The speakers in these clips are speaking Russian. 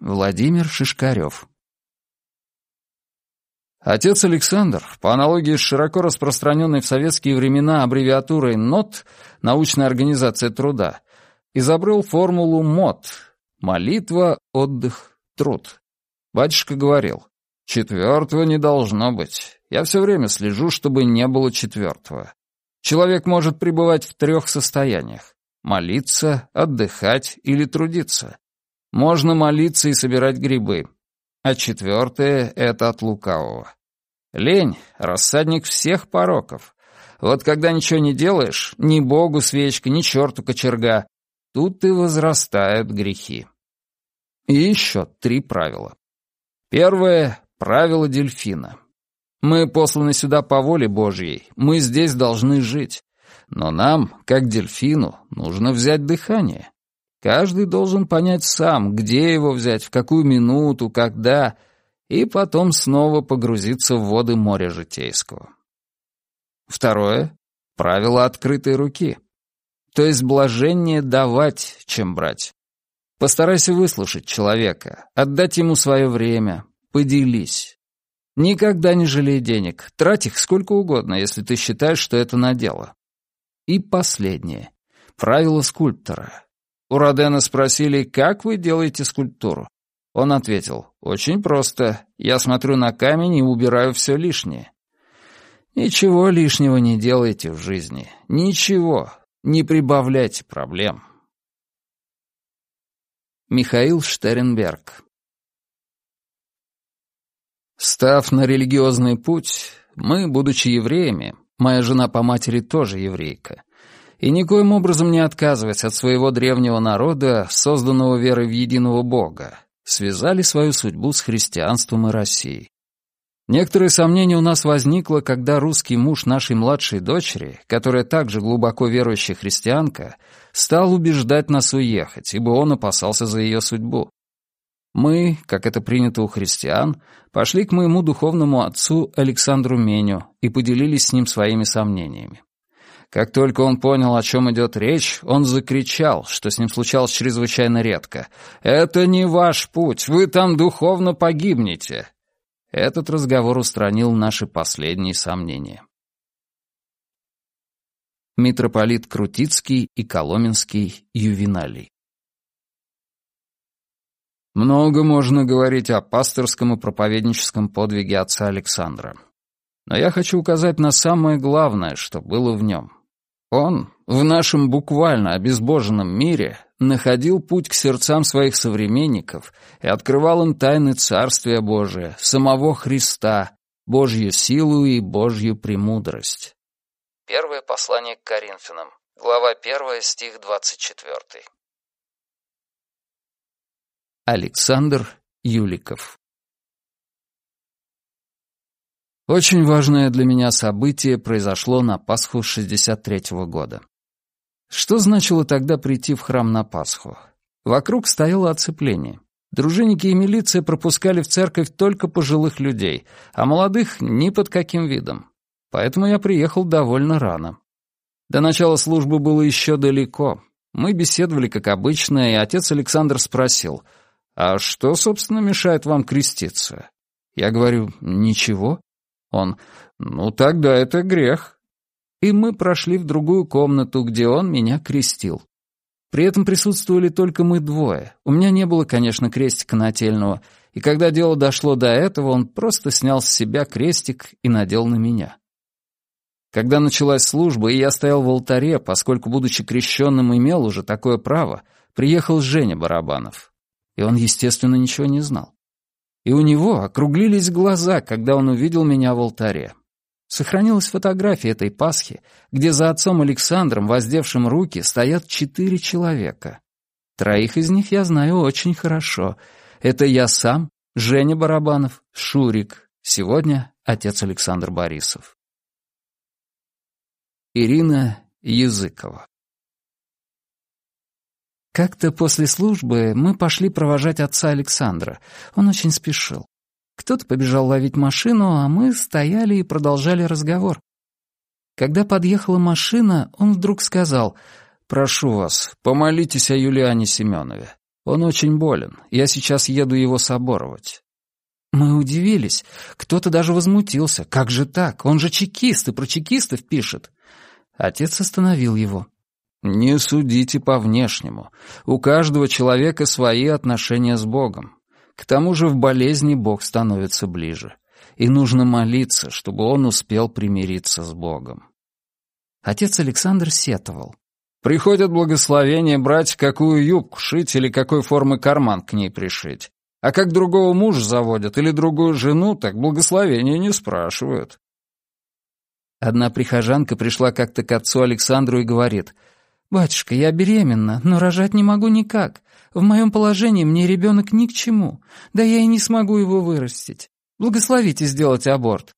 Владимир Шишкарев. Отец Александр, по аналогии с широко распространенной в советские времена аббревиатурой НОТ, научная организация труда, изобрел формулу МОТ — молитва, отдых, труд. Батюшка говорил, четвертого не должно быть. Я все время слежу, чтобы не было четвертого. Человек может пребывать в трех состояниях — молиться, отдыхать или трудиться. Можно молиться и собирать грибы. А четвертое — это от лукавого. Лень — рассадник всех пороков. Вот когда ничего не делаешь, ни богу свечка, ни черту кочерга, тут и возрастают грехи. И еще три правила. Первое — правило дельфина. Мы посланы сюда по воле Божьей, мы здесь должны жить. Но нам, как дельфину, нужно взять дыхание. Каждый должен понять сам, где его взять, в какую минуту, когда, и потом снова погрузиться в воды моря житейского. Второе — правило открытой руки. То есть блажение давать, чем брать. Постарайся выслушать человека, отдать ему свое время, поделись. Никогда не жалей денег, трать их сколько угодно, если ты считаешь, что это на дело. И последнее. Правило скульптора. У Родена спросили, как вы делаете скульптуру. Он ответил, очень просто. Я смотрю на камень и убираю все лишнее. Ничего лишнего не делайте в жизни. Ничего. Не прибавляйте проблем. Михаил Штеренберг Став на религиозный путь, мы, будучи евреями, моя жена по матери тоже еврейка, и никоим образом не отказываясь от своего древнего народа, созданного верой в единого Бога, связали свою судьбу с христианством и Россией. Некоторые сомнения у нас возникло, когда русский муж нашей младшей дочери, которая также глубоко верующая христианка, стал убеждать нас уехать, ибо он опасался за ее судьбу. Мы, как это принято у христиан, пошли к моему духовному отцу Александру Меню и поделились с ним своими сомнениями. Как только он понял, о чем идет речь, он закричал, что с ним случалось чрезвычайно редко. «Это не ваш путь, вы там духовно погибнете!» Этот разговор устранил наши последние сомнения. Митрополит Крутицкий и Коломенский Ювеналий Много можно говорить о пасторском и проповедническом подвиге отца Александра. Но я хочу указать на самое главное, что было в нем. Он в нашем буквально обезбоженном мире находил путь к сердцам своих современников и открывал им тайны Царствия Божия, самого Христа, Божью силу и Божью премудрость. Первое послание к Коринфянам, глава 1, стих 24. Александр Юликов Очень важное для меня событие произошло на Пасху 63-го года. Что значило тогда прийти в храм на Пасху? Вокруг стояло оцепление. Дружинники и милиция пропускали в церковь только пожилых людей, а молодых ни под каким видом. Поэтому я приехал довольно рано. До начала службы было еще далеко. Мы беседовали, как обычно, и отец Александр спросил, «А что, собственно, мешает вам креститься?» Я говорю, «Ничего». Он, ну тогда это грех. И мы прошли в другую комнату, где он меня крестил. При этом присутствовали только мы двое. У меня не было, конечно, крестика нательного, и когда дело дошло до этого, он просто снял с себя крестик и надел на меня. Когда началась служба, и я стоял в алтаре, поскольку, будучи крещенным, имел уже такое право, приехал Женя Барабанов. И он, естественно, ничего не знал и у него округлились глаза, когда он увидел меня в алтаре. Сохранилась фотография этой Пасхи, где за отцом Александром, воздевшим руки, стоят четыре человека. Троих из них я знаю очень хорошо. Это я сам, Женя Барабанов, Шурик, сегодня отец Александр Борисов. Ирина Языкова как-то после службы мы пошли провожать отца Александра. Он очень спешил. Кто-то побежал ловить машину, а мы стояли и продолжали разговор. Когда подъехала машина, он вдруг сказал, «Прошу вас, помолитесь о Юлиане Семенове. Он очень болен. Я сейчас еду его соборовать». Мы удивились. Кто-то даже возмутился. Как же так? Он же чекист и про чекистов пишет. Отец остановил его. «Не судите по внешнему. У каждого человека свои отношения с Богом. К тому же в болезни Бог становится ближе. И нужно молиться, чтобы он успел примириться с Богом». Отец Александр сетовал. «Приходят благословения брать, какую юбку шить или какой формы карман к ней пришить. А как другого мужа заводят или другую жену, так благословения не спрашивают. Одна прихожанка пришла как-то к отцу Александру и говорит, «Батюшка, я беременна, но рожать не могу никак. В моем положении мне ребенок ни к чему, да я и не смогу его вырастить. Благословите сделать аборт».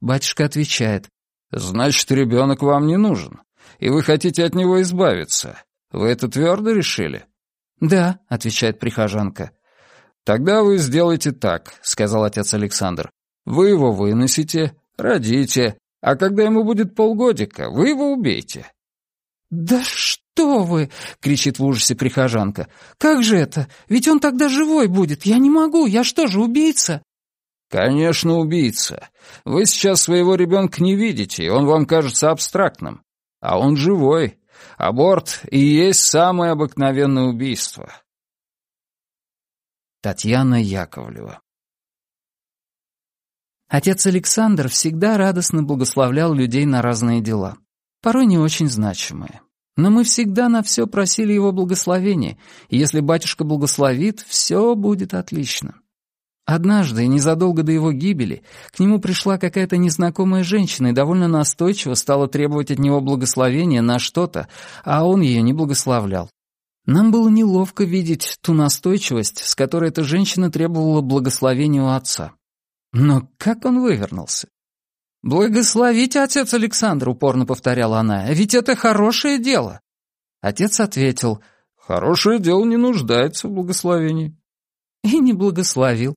Батюшка отвечает, «Значит, ребенок вам не нужен, и вы хотите от него избавиться. Вы это твердо решили?» «Да», — отвечает прихожанка, «Тогда вы сделайте так», — сказал отец Александр. «Вы его выносите, родите, а когда ему будет полгодика, вы его убейте». «Да что вы!» — кричит в ужасе прихожанка. «Как же это? Ведь он тогда живой будет. Я не могу. Я что же, убийца?» «Конечно, убийца. Вы сейчас своего ребенка не видите, и он вам кажется абстрактным. А он живой. Аборт и есть самое обыкновенное убийство. Татьяна Яковлева. Отец Александр всегда радостно благословлял людей на разные дела, порой не очень значимые. Но мы всегда на все просили его благословения, и если батюшка благословит, все будет отлично. Однажды, незадолго до его гибели, к нему пришла какая-то незнакомая женщина и довольно настойчиво стала требовать от него благословения на что-то, а он ее не благословлял. Нам было неловко видеть ту настойчивость, с которой эта женщина требовала благословения у отца. Но как он вывернулся? «Благословите, отец Александр», — упорно повторяла она, — «ведь это хорошее дело». Отец ответил, «Хорошее дело не нуждается в благословении». И не благословил.